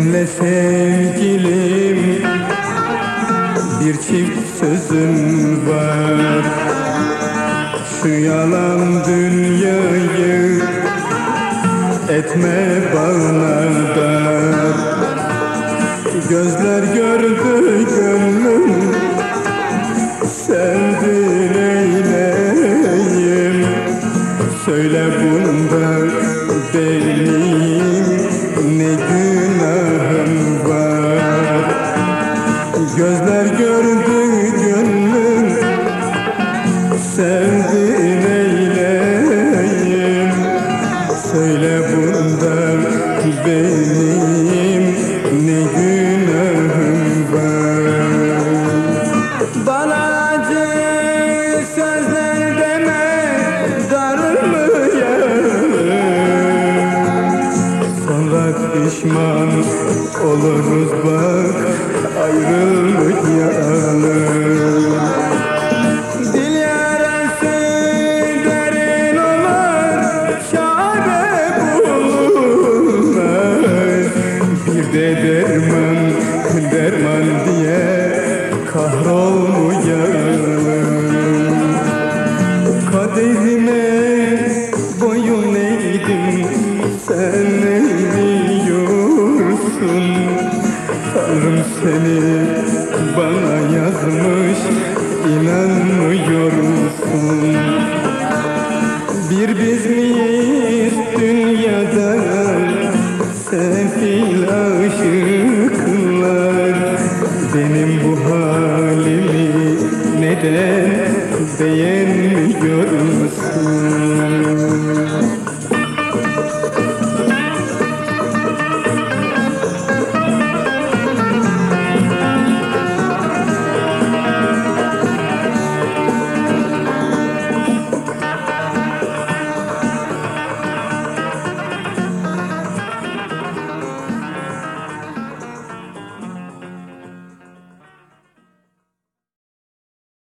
Dinle sevgilim Bir çift sözüm var. Şu yalan dünyayı Etme bana dar. Gözler gördü gönlüm Sevdi neyleyim Söyle bunda benim ne günahım var? Bana acı sözler deme darılmayalım Sonra pişman oluruz bak ayrılmayalım Bir de derman derman diye kahrolmayalım. Kaderime boyun eğdim sen ne biliyorsun Tanrım seni bana yazmış inanmıyor musun? Bir biz miyiz sefil aşıklar Benim bu halimi neden beğenmiyor musun?